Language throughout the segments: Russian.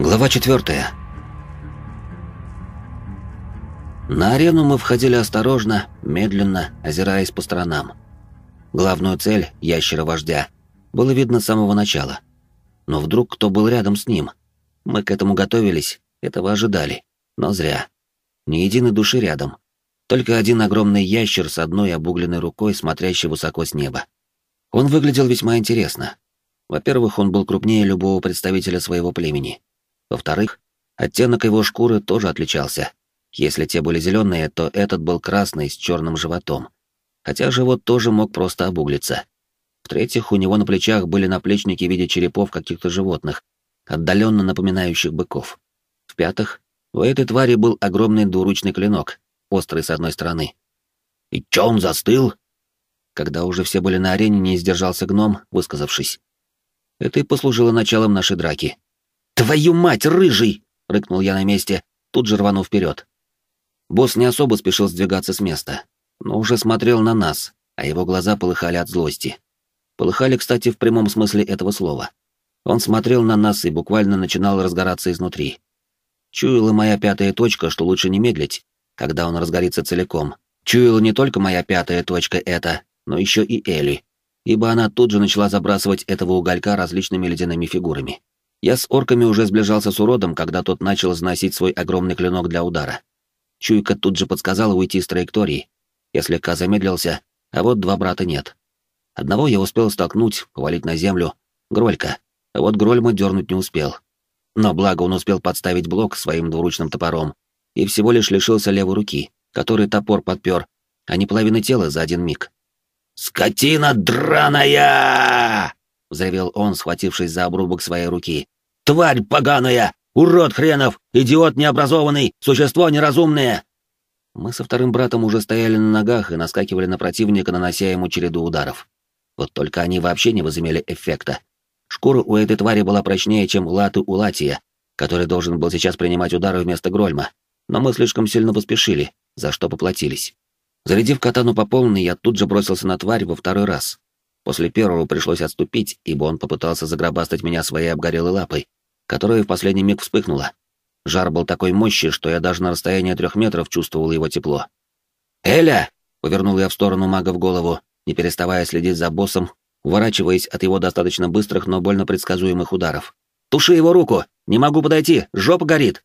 Глава четвертая. На арену мы входили осторожно, медленно, озираясь по сторонам. Главную цель, ящера-вождя, было видно с самого начала. Но вдруг кто был рядом с ним? Мы к этому готовились, этого ожидали. Но зря. Ни единой души рядом. Только один огромный ящер с одной обугленной рукой, смотрящий высоко с неба. Он выглядел весьма интересно. Во-первых, он был крупнее любого представителя своего племени. Во-вторых, оттенок его шкуры тоже отличался. Если те были зеленые, то этот был красный с черным животом. Хотя живот тоже мог просто обуглиться. В-третьих, у него на плечах были наплечники в виде черепов каких-то животных, отдаленно напоминающих быков. В-пятых, у этой твари был огромный двуручный клинок, острый с одной стороны. «И чё он застыл?» Когда уже все были на арене, не сдержался гном, высказавшись. Это и послужило началом нашей драки. «Твою мать, рыжий!» — рыкнул я на месте, тут же рванув вперед. Босс не особо спешил сдвигаться с места, но уже смотрел на нас, а его глаза полыхали от злости. Полыхали, кстати, в прямом смысле этого слова. Он смотрел на нас и буквально начинал разгораться изнутри. Чуяла моя пятая точка, что лучше не медлить, когда он разгорится целиком. Чуяла не только моя пятая точка это, но еще и Элли, ибо она тут же начала забрасывать этого уголька различными ледяными фигурами. Я с орками уже сближался с уродом, когда тот начал заносить свой огромный клинок для удара. Чуйка тут же подсказала уйти с траектории. Я слегка замедлился, а вот два брата нет. Одного я успел столкнуть, повалить на землю. Гролька. А вот Грольма дернуть не успел. Но благо он успел подставить блок своим двуручным топором и всего лишь лишился левой руки, который топор подпер, а не половины тела за один миг. «Скотина драная!» — взревел он, схватившись за обрубок своей руки. «Тварь поганая! Урод хренов! Идиот необразованный! Существо неразумное!» Мы со вторым братом уже стояли на ногах и наскакивали на противника, нанося ему череду ударов. Вот только они вообще не возымели эффекта. Шкура у этой твари была прочнее, чем латы у Латия, который должен был сейчас принимать удары вместо Грольма. Но мы слишком сильно поспешили, за что поплатились. Зарядив катану по полной, я тут же бросился на тварь во второй раз. После первого пришлось отступить, ибо он попытался загробастать меня своей обгорелой лапой, которая в последний миг вспыхнула. Жар был такой мощи, что я даже на расстоянии трех метров чувствовал его тепло. «Эля!» — повернул я в сторону мага в голову, не переставая следить за боссом, уворачиваясь от его достаточно быстрых, но больно предсказуемых ударов. «Туши его руку! Не могу подойти! Жопа горит!»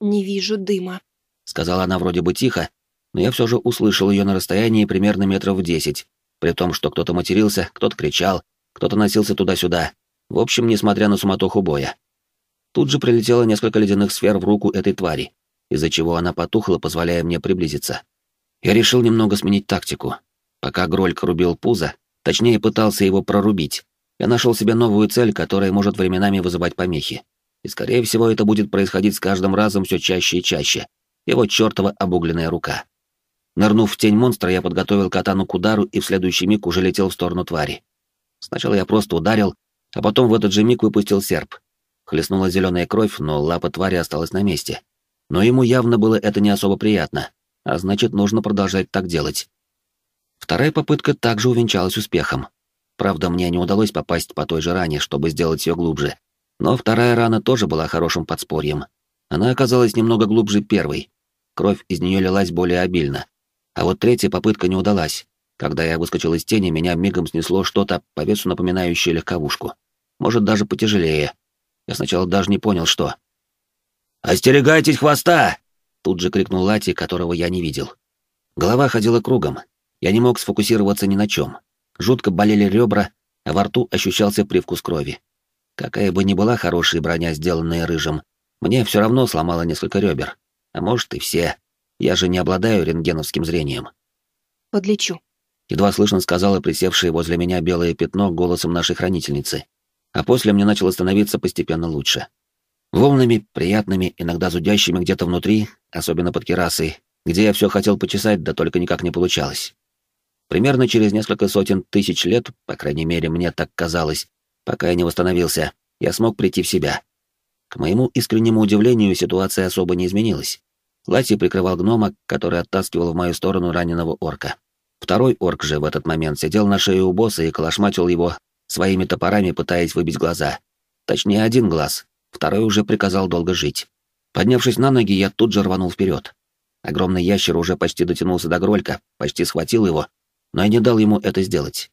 «Не вижу дыма», — сказала она вроде бы тихо, но я все же услышал ее на расстоянии примерно метров десять, при том, что кто-то матерился, кто-то кричал, кто-то носился туда-сюда. В общем, несмотря на суматоху боя. Тут же прилетело несколько ледяных сфер в руку этой твари, из-за чего она потухла, позволяя мне приблизиться. Я решил немного сменить тактику. Пока Грольк рубил пузо, точнее пытался его прорубить, я нашел себе новую цель, которая может временами вызывать помехи. И, скорее всего, это будет происходить с каждым разом все чаще и чаще. Его чертова обугленная рука. Нырнув в тень монстра, я подготовил катану к удару и в следующий миг уже летел в сторону твари. Сначала я просто ударил, а потом в этот же миг выпустил серп. Хлестнула зеленая кровь, но лапа твари осталась на месте. Но ему явно было это не особо приятно, а значит, нужно продолжать так делать. Вторая попытка также увенчалась успехом. Правда, мне не удалось попасть по той же ране, чтобы сделать ее глубже. Но вторая рана тоже была хорошим подспорьем. Она оказалась немного глубже первой. Кровь из нее лилась более обильно. А вот третья попытка не удалась. Когда я выскочил из тени, меня мигом снесло что-то по весу напоминающее легковушку. Может, даже потяжелее. Я сначала даже не понял, что. «Остерегайтесь хвоста!» Тут же крикнул Лати, которого я не видел. Голова ходила кругом. Я не мог сфокусироваться ни на чем. Жутко болели ребра, а во рту ощущался привкус крови. Какая бы ни была хорошая броня, сделанная рыжим, мне все равно сломало несколько ребер. А может и все. Я же не обладаю рентгеновским зрением. Подлечу. Едва слышно сказала присевшее возле меня белое пятно голосом нашей хранительницы. А после мне начало становиться постепенно лучше. Волнами, приятными, иногда зудящими где-то внутри, особенно под керасой, где я все хотел почесать, да только никак не получалось. Примерно через несколько сотен тысяч лет, по крайней мере, мне так казалось, пока я не восстановился, я смог прийти в себя. К моему искреннему удивлению, ситуация особо не изменилась. Лати прикрывал гнома, который оттаскивал в мою сторону раненого орка. Второй орк же в этот момент сидел на шее у босса и колошматил его своими топорами, пытаясь выбить глаза. Точнее, один глаз. второй уже приказал долго жить. Поднявшись на ноги, я тут же рванул вперед. Огромный ящер уже почти дотянулся до Гролька, почти схватил его, но я не дал ему это сделать.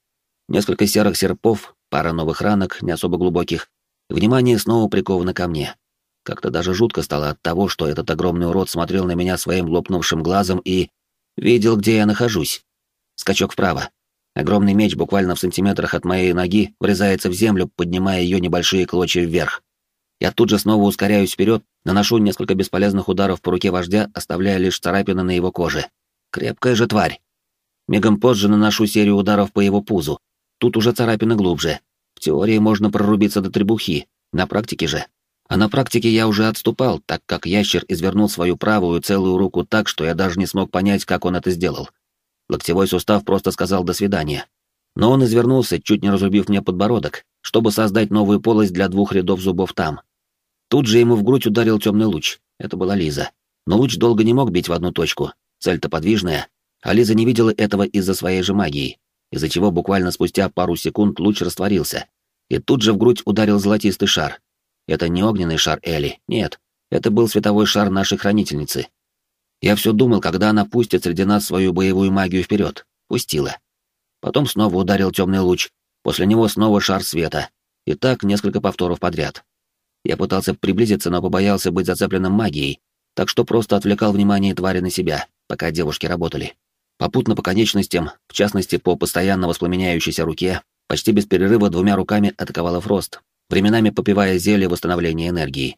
Несколько серых серпов, пара новых ранок, не особо глубоких. Внимание снова приковано ко мне. Как-то даже жутко стало от того, что этот огромный урод смотрел на меня своим лопнувшим глазом и... видел, где я нахожусь. Скачок вправо. Огромный меч буквально в сантиметрах от моей ноги врезается в землю, поднимая ее небольшие клочья вверх. Я тут же снова ускоряюсь вперед, наношу несколько бесполезных ударов по руке вождя, оставляя лишь царапины на его коже. Крепкая же тварь. Мигом позже наношу серию ударов по его пузу. Тут уже царапины глубже. В теории можно прорубиться до требухи, на практике же. А на практике я уже отступал, так как ящер извернул свою правую целую руку так, что я даже не смог понять, как он это сделал. Локтевой сустав просто сказал «до свидания». Но он извернулся, чуть не разрубив мне подбородок, чтобы создать новую полость для двух рядов зубов там. Тут же ему в грудь ударил темный луч. Это была Лиза. Но луч долго не мог бить в одну точку. Цель-то подвижная. А Лиза не видела этого из-за своей же магии, из-за чего буквально спустя пару секунд луч растворился. И тут же в грудь ударил золотистый шар. Это не огненный шар Эли, нет. Это был световой шар нашей хранительницы. Я все думал, когда она пустит среди нас свою боевую магию вперед. Пустила. Потом снова ударил темный луч. После него снова шар света. И так несколько повторов подряд. Я пытался приблизиться, но побоялся быть зацепленным магией, так что просто отвлекал внимание твари на себя, пока девушки работали. Попутно по конечностям, в частности по постоянно воспламеняющейся руке, почти без перерыва двумя руками атаковала Фрост, временами попивая зелье восстановления энергии.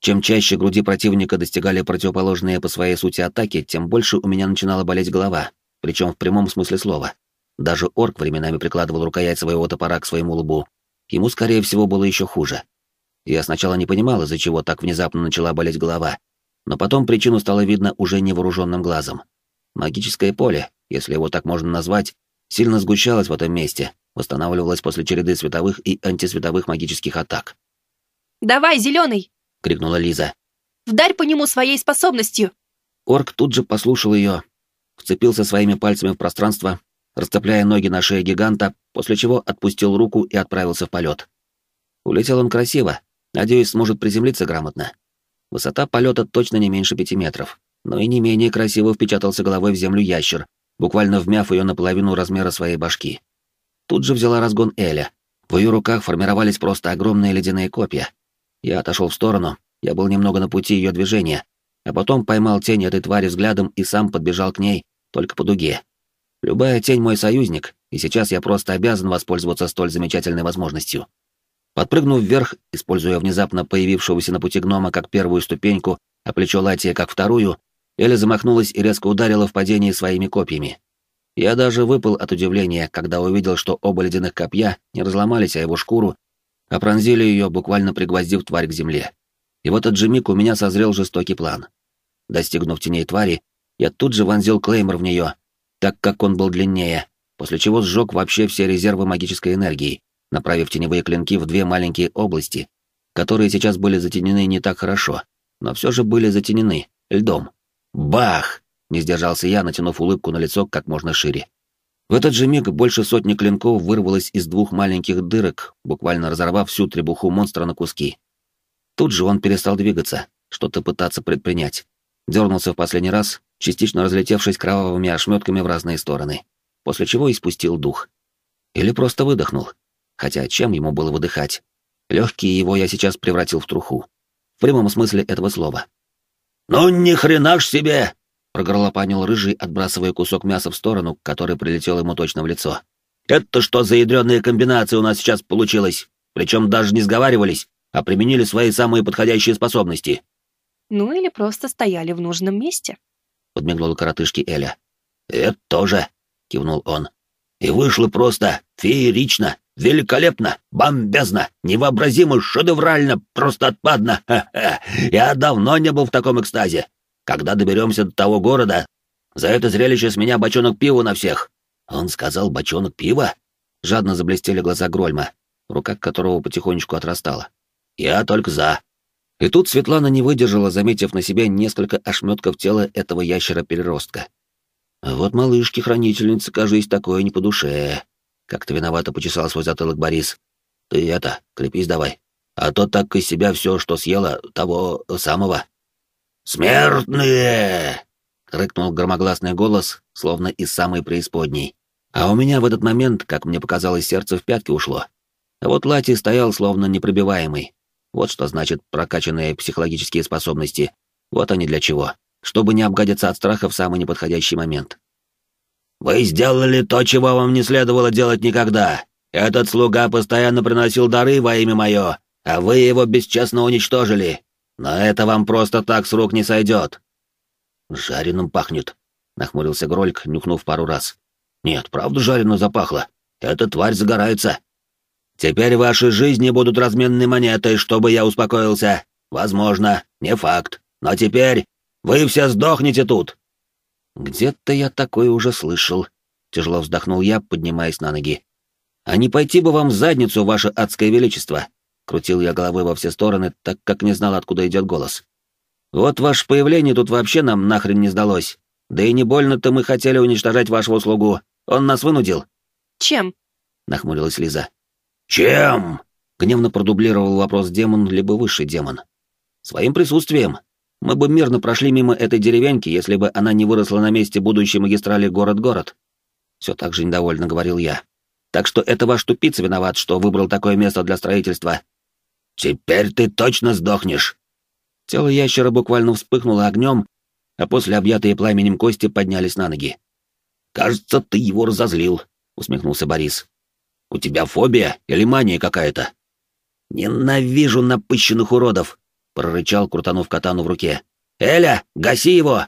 Чем чаще груди противника достигали противоположные по своей сути атаки, тем больше у меня начинала болеть голова, причем в прямом смысле слова. Даже орк временами прикладывал рукоять своего топора к своему лбу. Ему, скорее всего, было еще хуже. Я сначала не понимал, из-за чего так внезапно начала болеть голова, но потом причину стало видно уже невооруженным глазом. Магическое поле, если его так можно назвать, сильно сгущалось в этом месте, восстанавливалось после череды световых и антисветовых магических атак. «Давай, зеленый!» — крикнула Лиза. «Вдарь по нему своей способностью!» Орк тут же послушал ее, вцепился своими пальцами в пространство, расцепляя ноги на шее гиганта, после чего отпустил руку и отправился в полет. Улетел он красиво, Надеюсь, сможет приземлиться грамотно. Высота полета точно не меньше пяти метров, но и не менее красиво впечатался головой в землю ящер, буквально вмяв ее наполовину размера своей башки. Тут же взяла разгон Эля. В ее руках формировались просто огромные ледяные копья. Я отошел в сторону, я был немного на пути ее движения, а потом поймал тень этой твари взглядом и сам подбежал к ней, только по дуге. Любая тень мой союзник, и сейчас я просто обязан воспользоваться столь замечательной возможностью. Подпрыгнув вверх, используя внезапно появившегося на пути гнома как первую ступеньку, а плечо Латия как вторую, Эля замахнулась и резко ударила в падении своими копьями. Я даже выпал от удивления, когда увидел, что оба ледяных копья не разломались о его шкуру, а пронзили ее, буквально пригвоздив тварь к земле. И в этот же миг у меня созрел жестокий план. Достигнув теней твари, я тут же вонзил клеймор в нее, так как он был длиннее, после чего сжег вообще все резервы магической энергии, направив теневые клинки в две маленькие области, которые сейчас были затенены не так хорошо, но все же были затенены льдом. Бах! Не сдержался я, натянув улыбку на лицо как можно шире. В этот же миг больше сотни клинков вырвалось из двух маленьких дырок, буквально разорвав всю требуху монстра на куски. Тут же он перестал двигаться, что-то пытаться предпринять. Дернулся в последний раз, частично разлетевшись кровавыми ошметками в разные стороны, после чего испустил дух. Или просто выдохнул. Хотя чем ему было выдыхать? Легкие его я сейчас превратил в труху. В прямом смысле этого слова. «Ну ни хрена ж себе!» — прогорлопанил рыжий, отбрасывая кусок мяса в сторону, который прилетел ему точно в лицо. «Это что за ядреная комбинация у нас сейчас получилась? Причем даже не сговаривались, а применили свои самые подходящие способности». «Ну или просто стояли в нужном месте», — подмигнула коротышке Эля. «Это тоже», — кивнул он. «И вышло просто феерично. Великолепно, бомбезно, невообразимо, шедеврально, просто отпадно. Ха-ха. Я давно не был в таком экстазе. Когда доберемся до того города, за это зрелище с меня бочонок пива на всех. Он сказал бочонок пива? Жадно заблестели глаза Грольма, рука которого потихонечку отрастала. Я только за. И тут Светлана не выдержала, заметив на себе несколько ошметков тела этого ящера-переростка. Вот малышке-хранительнице, кажись, такое не по душе. Как-то виновато почесал свой затылок Борис. «Ты это, крепись давай. а то так из себя все, что съела, того самого». «Смертные!» — рыкнул громогласный голос, словно из самой преисподней. А у меня в этот момент, как мне показалось, сердце в пятки ушло. А вот Лати стоял словно непробиваемый. Вот что значит прокачанные психологические способности. Вот они для чего. Чтобы не обгадиться от страха в самый неподходящий момент. «Вы сделали то, чего вам не следовало делать никогда. Этот слуга постоянно приносил дары во имя мое, а вы его бесчестно уничтожили. Но это вам просто так с рук не сойдет». «Жареным пахнет», — нахмурился Грольк, нюхнув пару раз. «Нет, правда жарено запахло. Эта тварь загорается». «Теперь ваши жизни будут разменной монетой, чтобы я успокоился. Возможно, не факт. Но теперь вы все сдохнете тут!» «Где-то я такое уже слышал», — тяжело вздохнул я, поднимаясь на ноги. «А не пойти бы вам в задницу, ваше адское величество!» Крутил я головой во все стороны, так как не знал, откуда идет голос. «Вот ваше появление тут вообще нам нахрен не сдалось. Да и не больно-то мы хотели уничтожать вашего слугу. Он нас вынудил». «Чем?» — нахмурилась Лиза. «Чем?» — гневно продублировал вопрос демон, либо высший демон. «Своим присутствием. Мы бы мирно прошли мимо этой деревеньки, если бы она не выросла на месте будущей магистрали город-город. Все так же недовольно говорил я. Так что это ваш тупица виноват, что выбрал такое место для строительства. Теперь ты точно сдохнешь. Тело ящера буквально вспыхнуло огнем, а после объятые пламенем кости поднялись на ноги. «Кажется, ты его разозлил», — усмехнулся Борис. «У тебя фобия или мания какая-то?» «Ненавижу напыщенных уродов», — прорычал, крутанув катану в руке. «Эля, гаси его!»